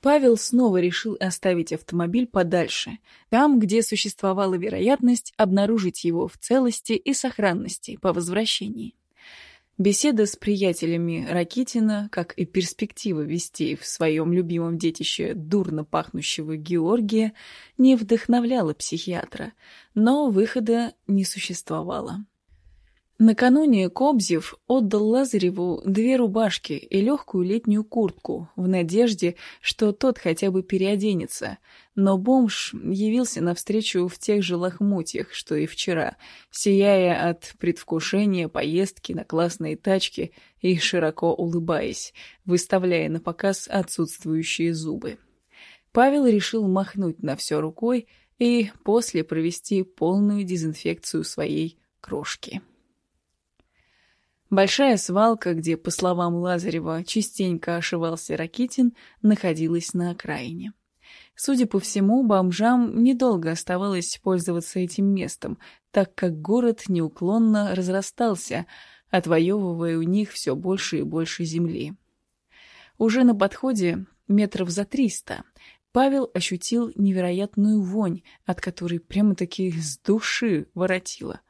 Павел снова решил оставить автомобиль подальше, там, где существовала вероятность обнаружить его в целости и сохранности по возвращении. Беседа с приятелями Ракитина, как и перспектива вести в своем любимом детище дурно пахнущего Георгия, не вдохновляла психиатра, но выхода не существовало. Накануне Кобзев отдал Лазареву две рубашки и легкую летнюю куртку в надежде, что тот хотя бы переоденется, но бомж явился навстречу в тех же лохмотьях, что и вчера, сияя от предвкушения поездки на классные тачки и широко улыбаясь, выставляя на показ отсутствующие зубы. Павел решил махнуть на все рукой и после провести полную дезинфекцию своей крошки. Большая свалка, где, по словам Лазарева, частенько ошивался Ракитин, находилась на окраине. Судя по всему, бомжам недолго оставалось пользоваться этим местом, так как город неуклонно разрастался, отвоевывая у них все больше и больше земли. Уже на подходе, метров за триста, Павел ощутил невероятную вонь, от которой прямо-таки с души воротило,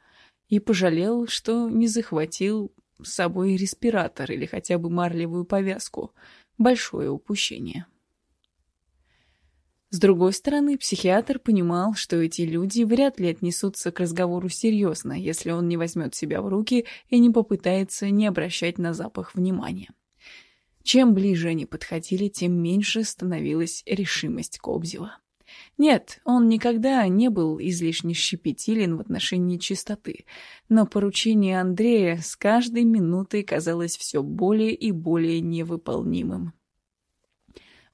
и пожалел, что не захватил с собой респиратор или хотя бы марлевую повязку. Большое упущение. С другой стороны, психиатр понимал, что эти люди вряд ли отнесутся к разговору серьезно, если он не возьмет себя в руки и не попытается не обращать на запах внимания. Чем ближе они подходили, тем меньше становилась решимость Кобзева. Нет, он никогда не был излишне щепетилен в отношении чистоты, но поручение Андрея с каждой минутой казалось все более и более невыполнимым.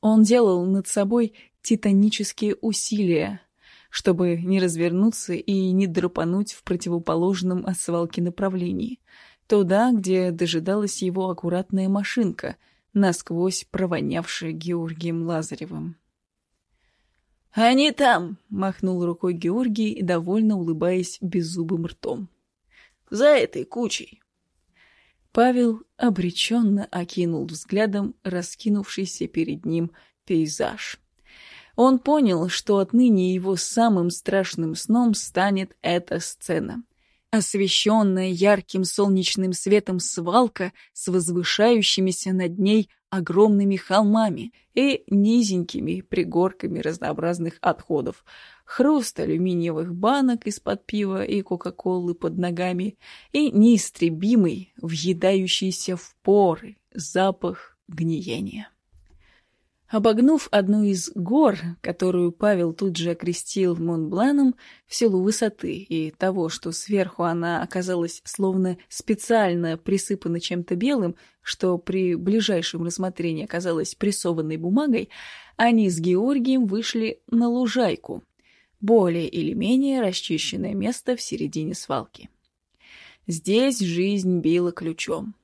Он делал над собой титанические усилия, чтобы не развернуться и не драпануть в противоположном от свалки направлении, туда, где дожидалась его аккуратная машинка, насквозь провонявшая Георгием Лазаревым. «Они там!» — махнул рукой Георгий, довольно улыбаясь беззубым ртом. «За этой кучей!» Павел обреченно окинул взглядом раскинувшийся перед ним пейзаж. Он понял, что отныне его самым страшным сном станет эта сцена — освещенная ярким солнечным светом свалка с возвышающимися над ней огромными холмами и низенькими пригорками разнообразных отходов, хруст алюминиевых банок из-под пива и кока-колы под ногами и неистребимый, въедающийся в поры запах гниения. Обогнув одну из гор, которую Павел тут же окрестил Монбланом в силу высоты и того, что сверху она оказалась словно специально присыпана чем-то белым, что при ближайшем рассмотрении оказалось прессованной бумагой, они с Георгием вышли на лужайку, более или менее расчищенное место в середине свалки. Здесь жизнь била ключом.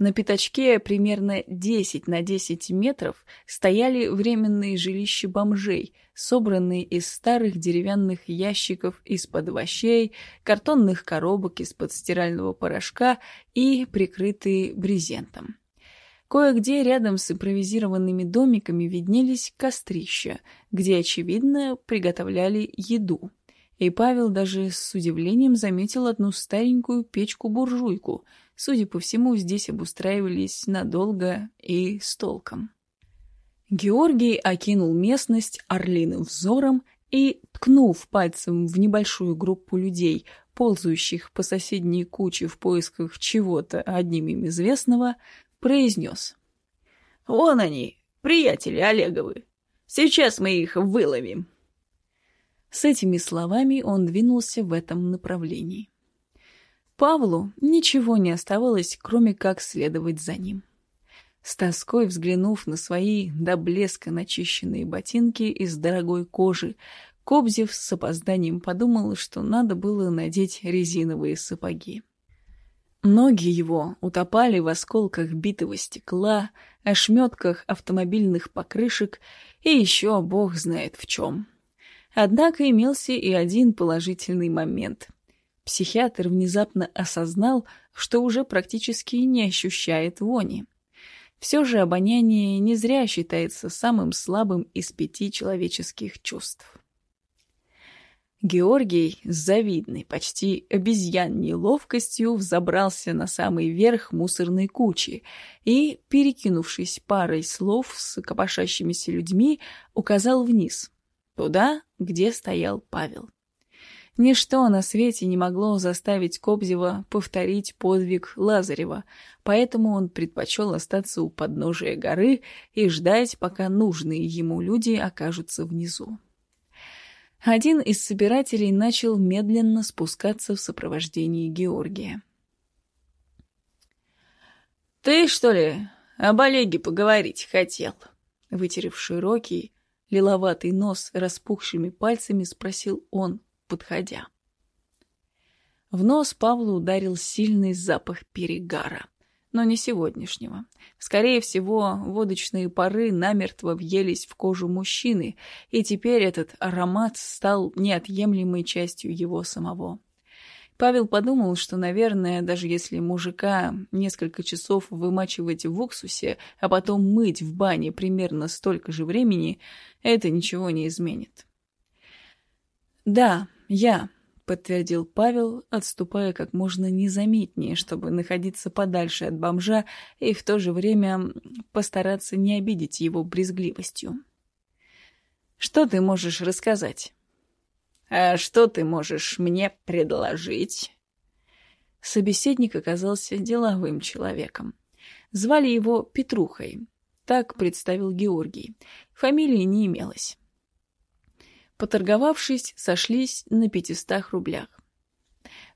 На пятачке примерно 10 на 10 метров стояли временные жилища бомжей, собранные из старых деревянных ящиков из-под овощей, картонных коробок из-под стирального порошка и прикрытые брезентом. Кое-где рядом с импровизированными домиками виднелись кострища, где, очевидно, приготовляли еду. И Павел даже с удивлением заметил одну старенькую печку-буржуйку — Судя по всему, здесь обустраивались надолго и с толком. Георгий окинул местность орлиным взором и, ткнув пальцем в небольшую группу людей, ползающих по соседней куче в поисках чего-то одним им известного, произнес. «Вон они, приятели Олеговы. Сейчас мы их выловим». С этими словами он двинулся в этом направлении. Павлу ничего не оставалось, кроме как следовать за ним. С тоской взглянув на свои до блеска начищенные ботинки из дорогой кожи, Кобзев с опозданием подумал, что надо было надеть резиновые сапоги. Ноги его утопали в осколках битого стекла, ошметках автомобильных покрышек и еще бог знает в чем. Однако имелся и один положительный момент — Психиатр внезапно осознал, что уже практически не ощущает вони. Все же обоняние не зря считается самым слабым из пяти человеческих чувств. Георгий с завидной, почти обезьянней ловкостью взобрался на самый верх мусорной кучи и, перекинувшись парой слов с копошащимися людьми, указал вниз, туда, где стоял Павел. Ничто на свете не могло заставить Кобзева повторить подвиг Лазарева, поэтому он предпочел остаться у подножия горы и ждать, пока нужные ему люди окажутся внизу. Один из собирателей начал медленно спускаться в сопровождении Георгия. «Ты, что ли, об Олеге поговорить хотел?» Вытерев широкий, лиловатый нос распухшими пальцами, спросил он, подходя. В нос Павлу ударил сильный запах перегара но не сегодняшнего. Скорее всего, водочные пары намертво въелись в кожу мужчины, и теперь этот аромат стал неотъемлемой частью его самого. Павел подумал, что, наверное, даже если мужика несколько часов вымачивать в уксусе, а потом мыть в бане примерно столько же времени, это ничего не изменит. «Да, я», подтвердил Павел, отступая как можно незаметнее, чтобы находиться подальше от бомжа и в то же время постараться не обидеть его брезгливостью. «Что ты можешь рассказать?» «А что ты можешь мне предложить?» Собеседник оказался деловым человеком. Звали его Петрухой. Так представил Георгий. Фамилии не имелось. Поторговавшись, сошлись на пятистах рублях.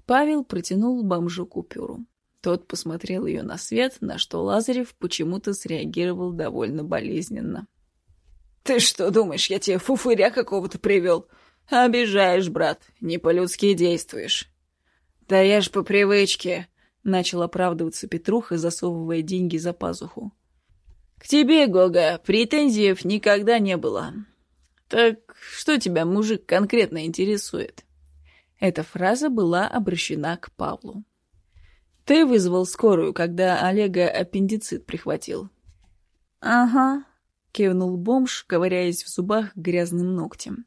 Павел протянул бомжу купюру. Тот посмотрел ее на свет, на что Лазарев почему-то среагировал довольно болезненно. «Ты что думаешь, я тебе фуфыря какого-то привел? Обижаешь, брат, не по-людски действуешь». «Да я ж по привычке», — начал оправдываться Петруха, засовывая деньги за пазуху. «К тебе, Гога, претензиев никогда не было. «Так что тебя, мужик, конкретно интересует?» Эта фраза была обращена к Павлу. «Ты вызвал скорую, когда Олега аппендицит прихватил?» «Ага», — кивнул бомж, ковыряясь в зубах грязным ногтем.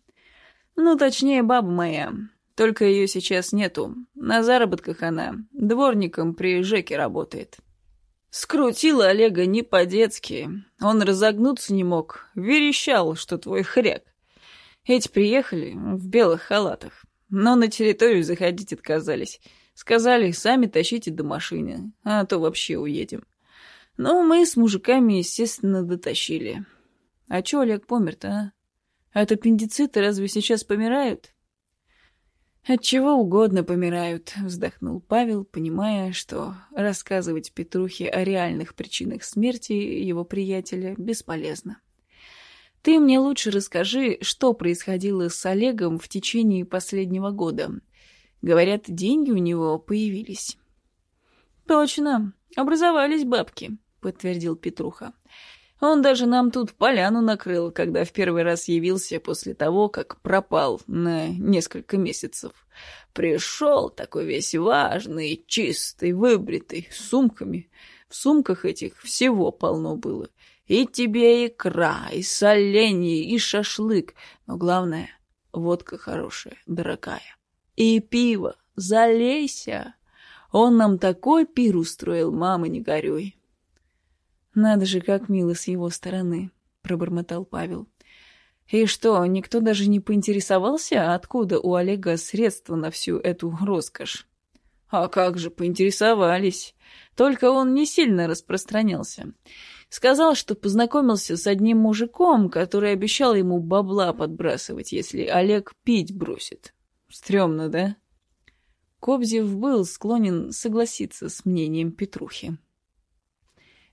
«Ну, точнее, баба моя. Только ее сейчас нету. На заработках она. Дворником при Жеке работает». Скрутила Олега не по-детски. Он разогнуться не мог. Верещал, что твой хряк. Эти приехали в белых халатах, но на территорию заходить отказались. Сказали, сами тащите до машины, а то вообще уедем. Ну, мы с мужиками, естественно, дотащили. А чё Олег помер-то, а? От аппендицита разве сейчас помирают? От чего угодно помирают, вздохнул Павел, понимая, что рассказывать Петрухе о реальных причинах смерти его приятеля бесполезно. Ты мне лучше расскажи, что происходило с Олегом в течение последнего года. Говорят, деньги у него появились. Точно, образовались бабки, подтвердил Петруха. Он даже нам тут поляну накрыл, когда в первый раз явился после того, как пропал на несколько месяцев. Пришел такой весь важный, чистый, выбритый, с сумками. В сумках этих всего полно было. И тебе икра, и соленье, и шашлык. Но главное, водка хорошая, дорогая. И пиво, залейся. Он нам такой пир устроил, мама, не горюй. Надо же, как мило с его стороны, пробормотал Павел. И что, никто даже не поинтересовался, откуда у Олега средства на всю эту роскошь? А как же, поинтересовались. Только он не сильно распространялся. Сказал, что познакомился с одним мужиком, который обещал ему бабла подбрасывать, если Олег пить бросит. Стремно, да? Кобзев был склонен согласиться с мнением Петрухи.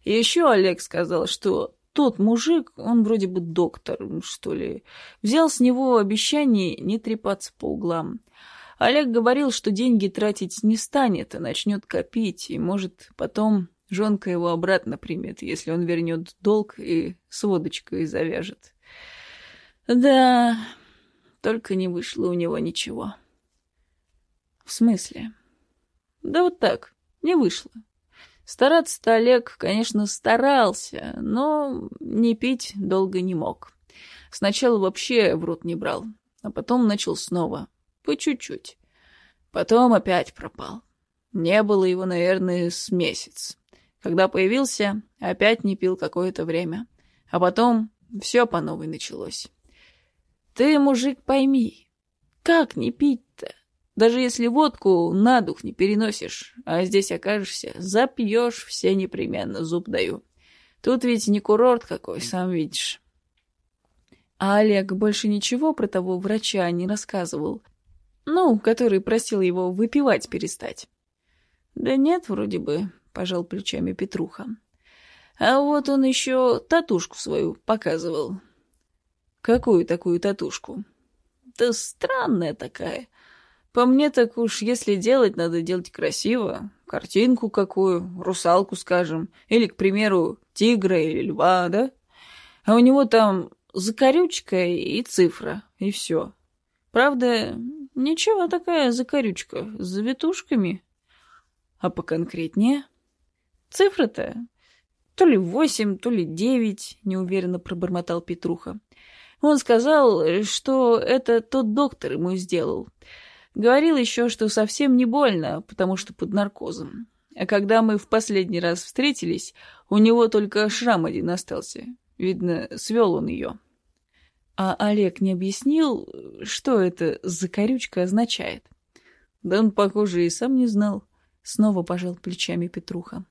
И еще Олег сказал, что тот мужик, он вроде бы доктор, что ли, взял с него обещание не трепаться по углам. Олег говорил, что деньги тратить не станет, а начнет копить, и, может, потом Жонка его обратно примет, если он вернет долг и с водочкой завяжет. Да, только не вышло у него ничего. В смысле? Да вот так, не вышло. Стараться-то Олег, конечно, старался, но не пить долго не мог. Сначала вообще в рот не брал, а потом начал снова, по чуть-чуть. Потом опять пропал. Не было его, наверное, с месяц. Когда появился, опять не пил какое-то время. А потом все по новой началось. Ты, мужик, пойми, как не пить-то? Даже если водку на дух не переносишь, а здесь окажешься, запьешь все непременно, зуб даю. Тут ведь не курорт какой, сам видишь. А Олег больше ничего про того врача не рассказывал. Ну, который просил его выпивать перестать. Да нет, вроде бы, пожал плечами Петруха. А вот он еще татушку свою показывал. Какую такую татушку? Да странная такая. По мне так уж, если делать, надо делать красиво. Картинку какую, русалку, скажем. Или, к примеру, тигра или льва, да? А у него там закорючка и цифра, и все. Правда, ничего такая закорючка, с завитушками. А поконкретнее? Цифры-то то ли восемь, то ли девять, неуверенно пробормотал Петруха. Он сказал, что это тот доктор ему сделал. Говорил еще, что совсем не больно, потому что под наркозом. А когда мы в последний раз встретились, у него только шрам один остался. Видно, свел он ее. А Олег не объяснил, что это закорючка означает? Да он, похоже, и сам не знал. Снова пожал плечами Петруха.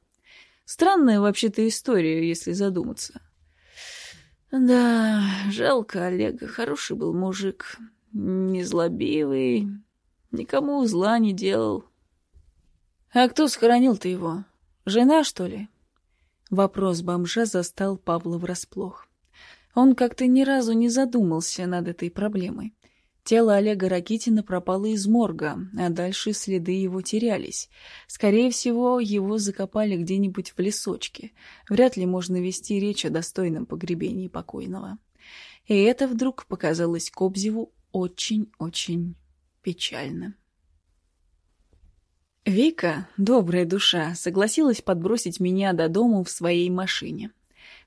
Странная вообще-то история, если задуматься. Да, жалко Олега, хороший был мужик, незлобивый, Никому зла не делал. А кто схоронил-то его? Жена, что ли? Вопрос бомжа застал Павла врасплох. Он как-то ни разу не задумался над этой проблемой. Тело Олега Ракитина пропало из морга, а дальше следы его терялись. Скорее всего, его закопали где-нибудь в лесочке. Вряд ли можно вести речь о достойном погребении покойного. И это вдруг показалось Кобзеву очень-очень печально. Вика, добрая душа, согласилась подбросить меня до дому в своей машине.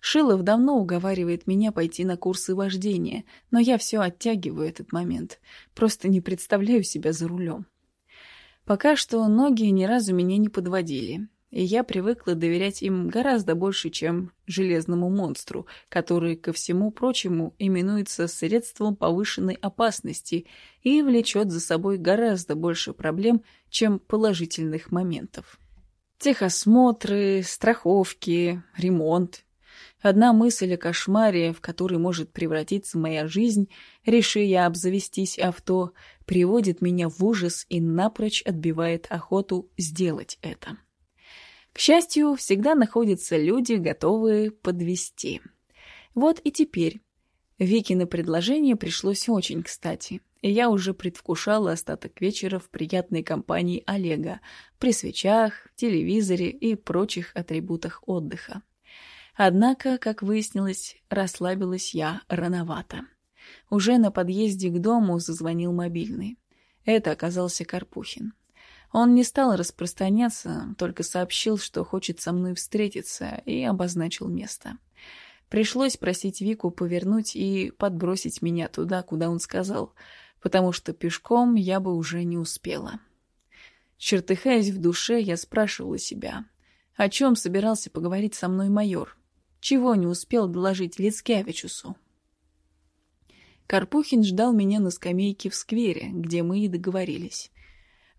Шилов давно уговаривает меня пойти на курсы вождения, но я все оттягиваю этот момент. Просто не представляю себя за рулем. Пока что ноги ни разу меня не подводили и я привыкла доверять им гораздо больше, чем железному монстру, который, ко всему прочему, именуется средством повышенной опасности и влечет за собой гораздо больше проблем, чем положительных моментов. Техосмотры, страховки, ремонт. Одна мысль о кошмаре, в который может превратиться моя жизнь, реши я обзавестись авто, приводит меня в ужас и напрочь отбивает охоту сделать это. К счастью, всегда находятся люди, готовые подвести. Вот и теперь. Викино предложение пришлось очень кстати, и я уже предвкушала остаток вечера в приятной компании Олега, при свечах, телевизоре и прочих атрибутах отдыха. Однако, как выяснилось, расслабилась я рановато. Уже на подъезде к дому зазвонил мобильный. Это оказался Карпухин. Он не стал распространяться, только сообщил, что хочет со мной встретиться, и обозначил место. Пришлось просить Вику повернуть и подбросить меня туда, куда он сказал, потому что пешком я бы уже не успела. Чертыхаясь в душе, я спрашивала себя, о чем собирался поговорить со мной майор, чего не успел доложить Лицкевичусу. Карпухин ждал меня на скамейке в сквере, где мы и договорились.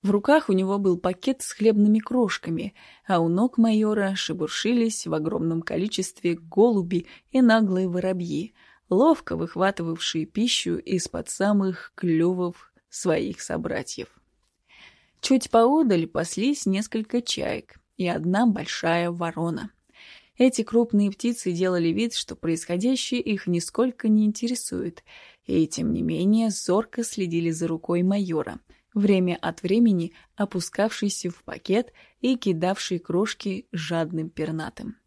В руках у него был пакет с хлебными крошками, а у ног майора шебуршились в огромном количестве голуби и наглые воробьи, ловко выхватывавшие пищу из-под самых клювов своих собратьев. Чуть поодаль паслись несколько чаек и одна большая ворона. Эти крупные птицы делали вид, что происходящее их нисколько не интересует, и, тем не менее, зорко следили за рукой майора — время от времени опускавшийся в пакет и кидавший крошки жадным пернатым.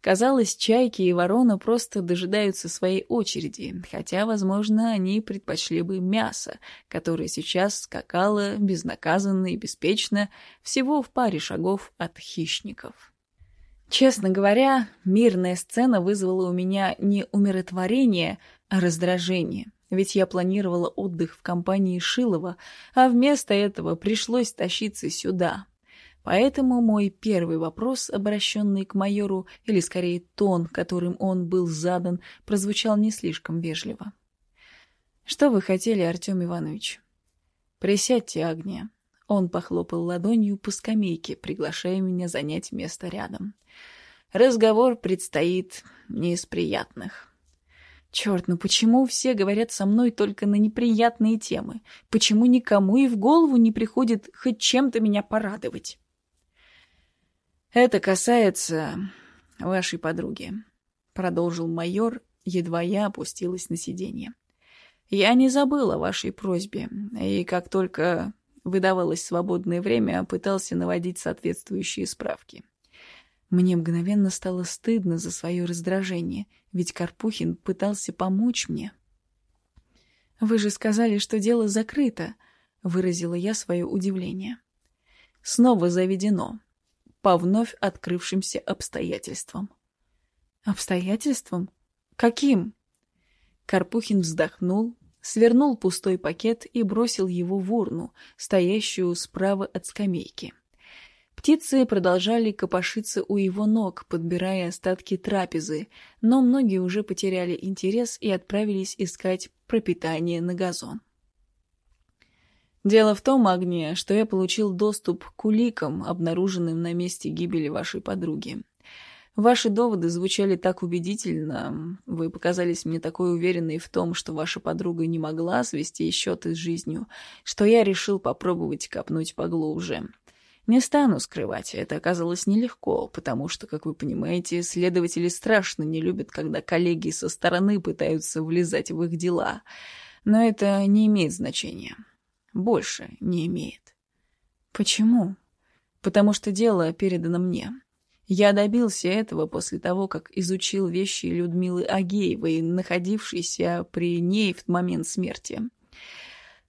Казалось, чайки и ворона просто дожидаются своей очереди, хотя, возможно, они предпочли бы мясо, которое сейчас скакало безнаказанно и беспечно всего в паре шагов от хищников. Честно говоря, мирная сцена вызвала у меня не умиротворение, а раздражение. Ведь я планировала отдых в компании Шилова, а вместо этого пришлось тащиться сюда. Поэтому мой первый вопрос, обращенный к майору, или скорее тон, которым он был задан, прозвучал не слишком вежливо. «Что вы хотели, Артем Иванович?» «Присядьте, Агния». Он похлопал ладонью по скамейке, приглашая меня занять место рядом. «Разговор предстоит не из приятных». Черт, ну почему все говорят со мной только на неприятные темы? Почему никому и в голову не приходит хоть чем-то меня порадовать? Это касается вашей подруги, продолжил майор, едва я опустилась на сиденье. Я не забыл о вашей просьбе, и как только выдавалось свободное время, пытался наводить соответствующие справки. Мне мгновенно стало стыдно за свое раздражение, ведь Карпухин пытался помочь мне. «Вы же сказали, что дело закрыто», — выразила я свое удивление. «Снова заведено. По вновь открывшимся обстоятельствам». «Обстоятельствам? Каким?» Карпухин вздохнул, свернул пустой пакет и бросил его в урну, стоящую справа от скамейки. Птицы продолжали копошиться у его ног, подбирая остатки трапезы, но многие уже потеряли интерес и отправились искать пропитание на газон. Дело в том, Агния, что я получил доступ к уликам, обнаруженным на месте гибели вашей подруги. Ваши доводы звучали так убедительно, вы показались мне такой уверенной в том, что ваша подруга не могла свести счеты с жизнью, что я решил попробовать копнуть поглубже. Не стану скрывать, это оказалось нелегко, потому что, как вы понимаете, следователи страшно не любят, когда коллеги со стороны пытаются влезать в их дела. Но это не имеет значения. Больше не имеет. Почему? Потому что дело передано мне. Я добился этого после того, как изучил вещи Людмилы Агеевой, находившейся при ней в момент смерти.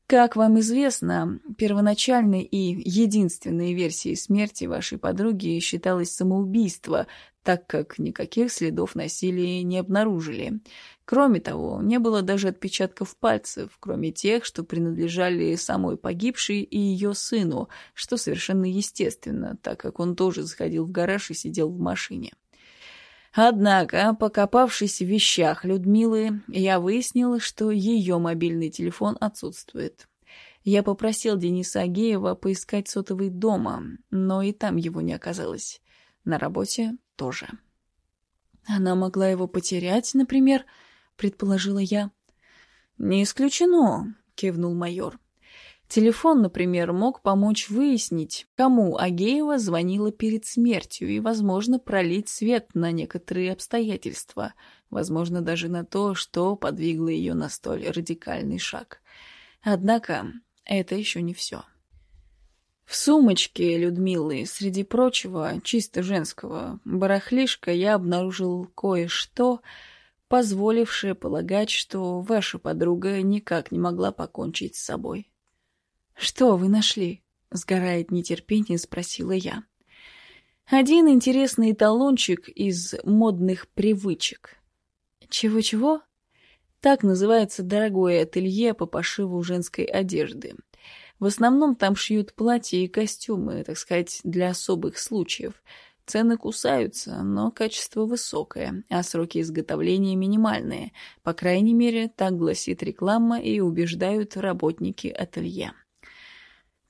Как вам известно, первоначальной и единственной версией смерти вашей подруги считалось самоубийство, так как никаких следов насилия не обнаружили. Кроме того, не было даже отпечатков пальцев, кроме тех, что принадлежали самой погибшей и ее сыну, что совершенно естественно, так как он тоже заходил в гараж и сидел в машине. Однако, покопавшись в вещах Людмилы, я выяснил, что ее мобильный телефон отсутствует. Я попросил Дениса Агеева поискать сотовый дома, но и там его не оказалось. На работе тоже. Она могла его потерять, например, предположила я. Не исключено, кивнул майор. Телефон, например, мог помочь выяснить, кому Агеева звонила перед смертью и, возможно, пролить свет на некоторые обстоятельства, возможно, даже на то, что подвигло ее на столь радикальный шаг. Однако это еще не все. В сумочке Людмилы, среди прочего, чисто женского, барахлишка я обнаружил кое-что, позволившее полагать, что ваша подруга никак не могла покончить с собой. «Что вы нашли?» — сгорает нетерпение, спросила я. «Один интересный талончик из модных привычек». «Чего-чего?» Так называется дорогое ателье по пошиву женской одежды. В основном там шьют платья и костюмы, так сказать, для особых случаев. Цены кусаются, но качество высокое, а сроки изготовления минимальные. По крайней мере, так гласит реклама и убеждают работники ателье.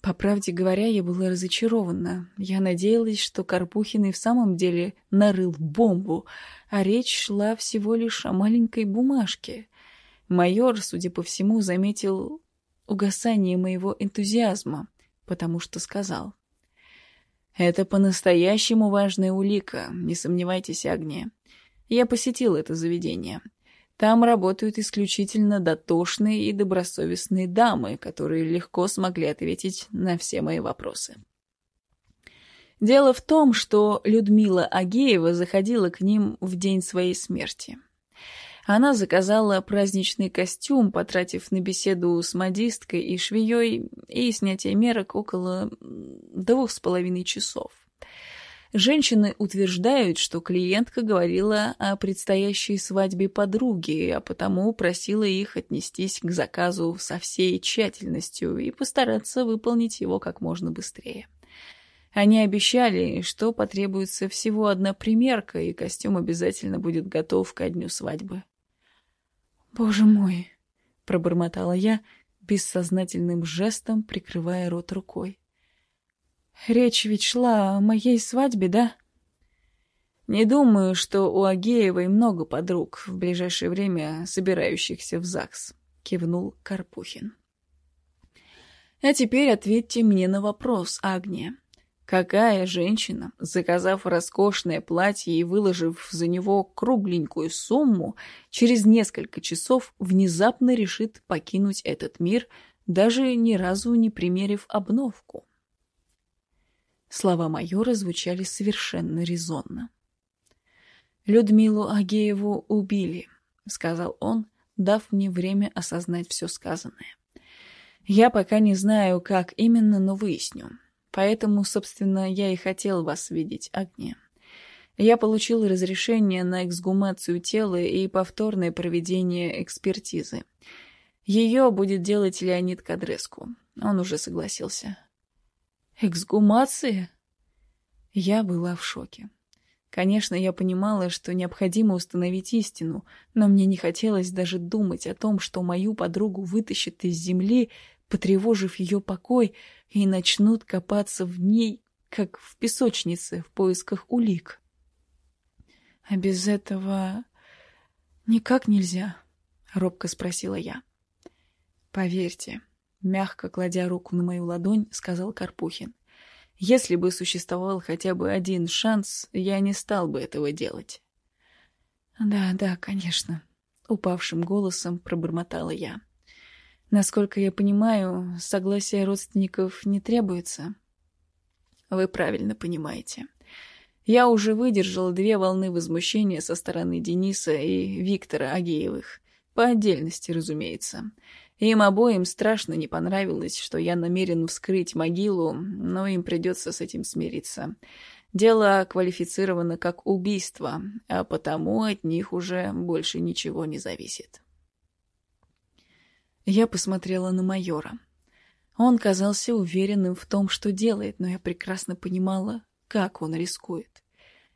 По правде говоря, я была разочарована. Я надеялась, что Карпухин и в самом деле нарыл бомбу, а речь шла всего лишь о маленькой бумажке. Майор, судя по всему, заметил угасание моего энтузиазма, потому что сказал. «Это по-настоящему важная улика, не сомневайтесь, Агния. Я посетил это заведение. Там работают исключительно дотошные и добросовестные дамы, которые легко смогли ответить на все мои вопросы. Дело в том, что Людмила Агеева заходила к ним в день своей смерти. Она заказала праздничный костюм, потратив на беседу с модисткой и швеей и снятие мерок около двух с половиной часов. Женщины утверждают, что клиентка говорила о предстоящей свадьбе подруги, а потому просила их отнестись к заказу со всей тщательностью и постараться выполнить его как можно быстрее. Они обещали, что потребуется всего одна примерка, и костюм обязательно будет готов ко дню свадьбы. «Боже мой!» — пробормотала я, бессознательным жестом прикрывая рот рукой. «Речь ведь шла о моей свадьбе, да?» «Не думаю, что у Агеевой много подруг, в ближайшее время собирающихся в ЗАГС», — кивнул Карпухин. «А теперь ответьте мне на вопрос, Агния. Какая женщина, заказав роскошное платье и выложив за него кругленькую сумму, через несколько часов внезапно решит покинуть этот мир, даже ни разу не примерив обновку? Слова майора звучали совершенно резонно. «Людмилу Агееву убили», — сказал он, дав мне время осознать все сказанное. «Я пока не знаю, как именно, но выясню. Поэтому, собственно, я и хотел вас видеть, Агния. Я получил разрешение на эксгумацию тела и повторное проведение экспертизы. Ее будет делать Леонид Кадреску. Он уже согласился. Эксгумация? Я была в шоке. Конечно, я понимала, что необходимо установить истину, но мне не хотелось даже думать о том, что мою подругу вытащат из земли, потревожив ее покой, и начнут копаться в ней, как в песочнице в поисках улик. А без этого никак нельзя, — робко спросила я. Поверьте, мягко кладя руку на мою ладонь, сказал Карпухин. Если бы существовал хотя бы один шанс, я не стал бы этого делать. Да, да, конечно, упавшим голосом пробормотала я. Насколько я понимаю, согласие родственников не требуется. Вы правильно понимаете. Я уже выдержал две волны возмущения со стороны Дениса и Виктора Агеевых. По отдельности, разумеется. Им обоим страшно не понравилось, что я намерен вскрыть могилу, но им придется с этим смириться. Дело квалифицировано как убийство, а потому от них уже больше ничего не зависит. Я посмотрела на майора. Он казался уверенным в том, что делает, но я прекрасно понимала, как он рискует.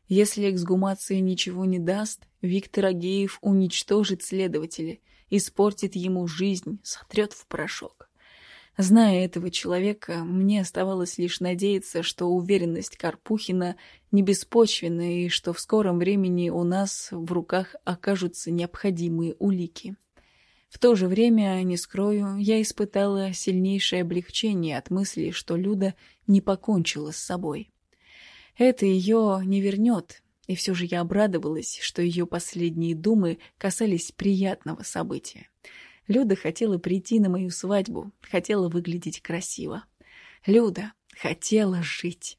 Если эксгумация ничего не даст, Виктор Агеев уничтожит следователя, испортит ему жизнь, сотрет в порошок. Зная этого человека, мне оставалось лишь надеяться, что уверенность Карпухина не беспочвенна и что в скором времени у нас в руках окажутся необходимые улики. В то же время, не скрою, я испытала сильнейшее облегчение от мысли, что Люда не покончила с собой. Это ее не вернет, и все же я обрадовалась, что ее последние думы касались приятного события. Люда хотела прийти на мою свадьбу, хотела выглядеть красиво. Люда хотела жить.